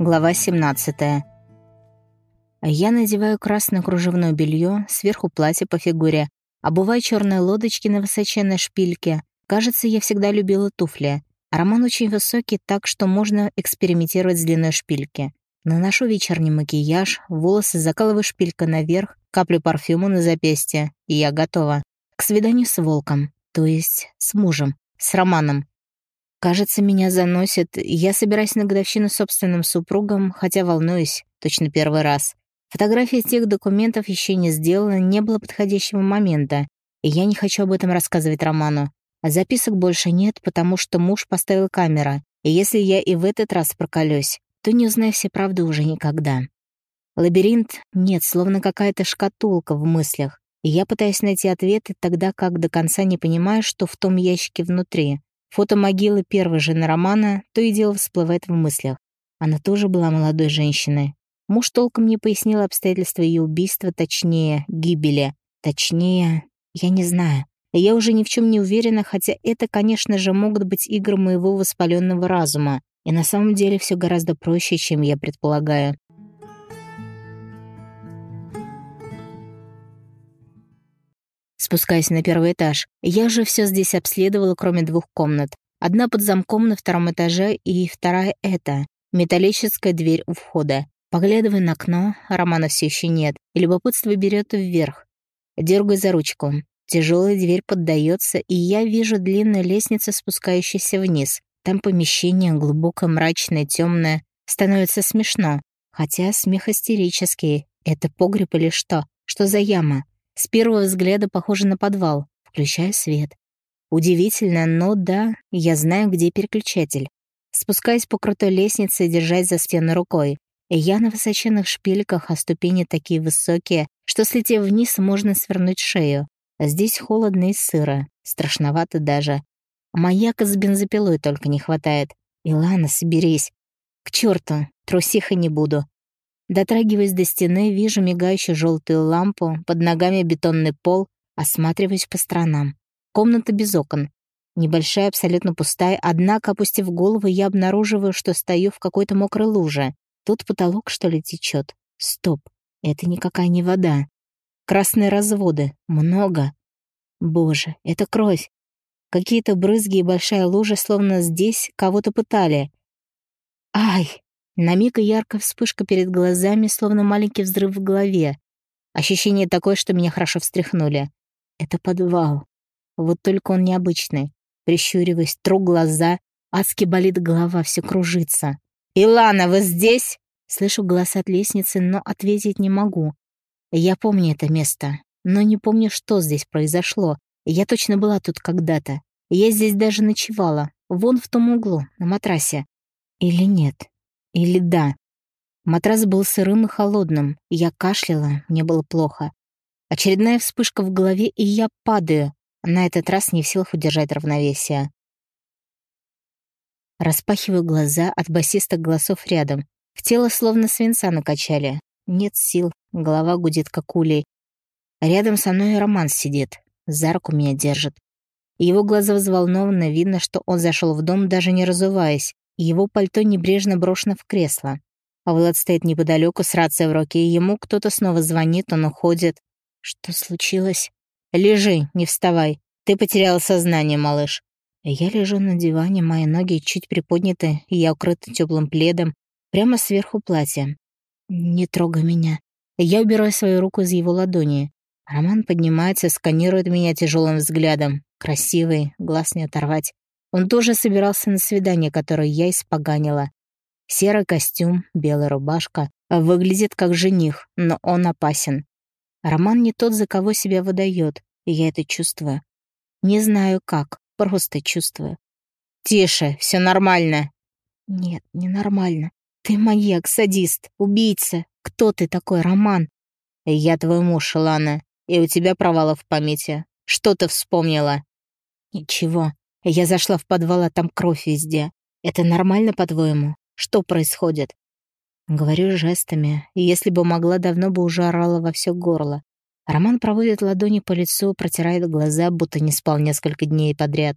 Глава 17. Я надеваю красное кружевное белье, сверху платье по фигуре, обуваю черные лодочки на высоченной шпильке. Кажется, я всегда любила туфли. Роман очень высокий, так что можно экспериментировать с длиной шпильки. Наношу вечерний макияж, волосы закалываю шпилькой наверх, каплю парфюма на запястье, и я готова. К свиданию с волком, то есть с мужем, с Романом. Кажется, меня заносит. Я собираюсь на годовщину собственным супругом, хотя волнуюсь, точно первый раз. Фотографии тех документов еще не сделана, не было подходящего момента, и я не хочу об этом рассказывать Роману. А записок больше нет, потому что муж поставил камера, и если я и в этот раз проколюсь, то не узнаю все правды уже никогда. Лабиринт нет, словно какая-то шкатулка в мыслях, и я пытаюсь найти ответы, тогда как до конца не понимаю, что в том ящике внутри. Фото могилы первой жены Романа то и дело всплывает в мыслях. Она тоже была молодой женщиной. Муж толком не пояснил обстоятельства ее убийства, точнее, гибели. Точнее, я не знаю. Я уже ни в чем не уверена, хотя это, конечно же, могут быть игры моего воспаленного разума. И на самом деле все гораздо проще, чем я предполагаю. Спускаясь на первый этаж, я же все здесь обследовала, кроме двух комнат. Одна под замком на втором этаже и вторая — это металлическая дверь у входа. Поглядывая на окно, Романа все еще нет, и любопытство берет вверх. Дергаю за ручку. Тяжелая дверь поддается, и я вижу длинную лестницу, спускающуюся вниз. Там помещение глубокое, мрачное, темное. Становится смешно. Хотя смех истерический. Это погреб или что? Что за яма? С первого взгляда похоже на подвал. Включаю свет. Удивительно, но да, я знаю, где переключатель. Спускаясь по крутой лестнице держась за стену рукой. Я на высоченных шпильках, а ступени такие высокие, что, слетев вниз, можно свернуть шею. Здесь холодно и сыро, страшновато даже. Маяка с бензопилой только не хватает. Илана, соберись. К черту, трусиха не буду. Дотрагиваясь до стены, вижу мигающую желтую лампу, под ногами бетонный пол, осматриваюсь по сторонам. Комната без окон. Небольшая, абсолютно пустая, однако, опустив голову, я обнаруживаю, что стою в какой-то мокрой луже. Тут потолок, что ли, течет. Стоп, это никакая не вода. Красные разводы. Много. Боже, это кровь. Какие-то брызги и большая лужа, словно здесь кого-то пытали. Ай! На миг и яркая вспышка перед глазами, словно маленький взрыв в голове. Ощущение такое, что меня хорошо встряхнули. Это подвал. Вот только он необычный. Прищуриваясь, тру глаза, адски болит голова, все кружится. «Илана, вы здесь?» Слышу голос от лестницы, но ответить не могу. Я помню это место, но не помню, что здесь произошло. Я точно была тут когда-то. Я здесь даже ночевала, вон в том углу, на матрасе. Или нет? Или да. Матрас был сырым и холодным. Я кашляла, мне было плохо. Очередная вспышка в голове, и я падаю. На этот раз не в силах удержать равновесие. Распахиваю глаза от басистых голосов рядом. В тело словно свинца накачали. Нет сил, голова гудит как улей. Рядом со мной Роман сидит, за руку меня держит. Его глаза взволнованно, видно, что он зашел в дом, даже не разуваясь. Его пальто небрежно брошено в кресло. А Влад стоит неподалеку с рацией в руке, и ему кто-то снова звонит, он уходит. Что случилось? Лежи, не вставай. Ты потеряла сознание, малыш. Я лежу на диване, мои ноги чуть приподняты, и я укрыта теплым пледом, прямо сверху платья. Не трогай меня. Я убираю свою руку из его ладони. Роман поднимается, сканирует меня тяжелым взглядом. Красивый, глаз не оторвать. Он тоже собирался на свидание, которое я испоганила. Серый костюм, белая рубашка. Выглядит как жених, но он опасен. Роман не тот, за кого себя выдает, я это чувствую. Не знаю как, просто чувствую. «Тише, все нормально». «Нет, не нормально. Ты маньяк, садист, убийца. Кто ты такой, Роман?» «Я твой муж, Лана, и у тебя провалы в памяти. Что ты вспомнила?» «Ничего. Я зашла в подвал, а там кровь везде. Это нормально, по-твоему? Что происходит?» Говорю жестами, и если бы могла, давно бы уже орала во все горло. Роман проводит ладони по лицу, протирает глаза, будто не спал несколько дней подряд.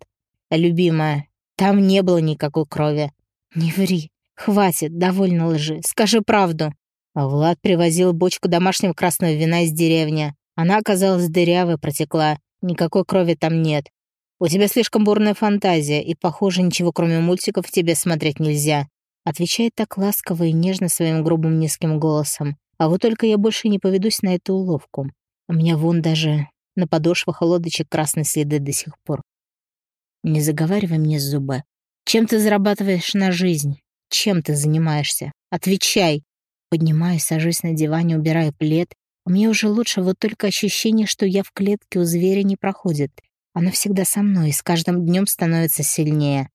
«Любимая, там не было никакой крови». «Не ври. Хватит, довольно лжи. Скажи правду. Влад привозил бочку домашнего красного вина из деревни. Она оказалась дырявой, протекла. Никакой крови там нет. У тебя слишком бурная фантазия, и, похоже, ничего кроме мультиков тебе смотреть нельзя. Отвечает так ласково и нежно своим грубым низким голосом. А вот только я больше не поведусь на эту уловку. У меня вон даже на подошвах лодочек красные следы до сих пор. Не заговаривай мне зубы. Чем ты зарабатываешь на жизнь? Чем ты занимаешься? Отвечай. Поднимаюсь, сажусь на диване, убираю плед. Мне уже лучше, вот только ощущение, что я в клетке у зверя не проходит. Оно всегда со мной и с каждым днем становится сильнее.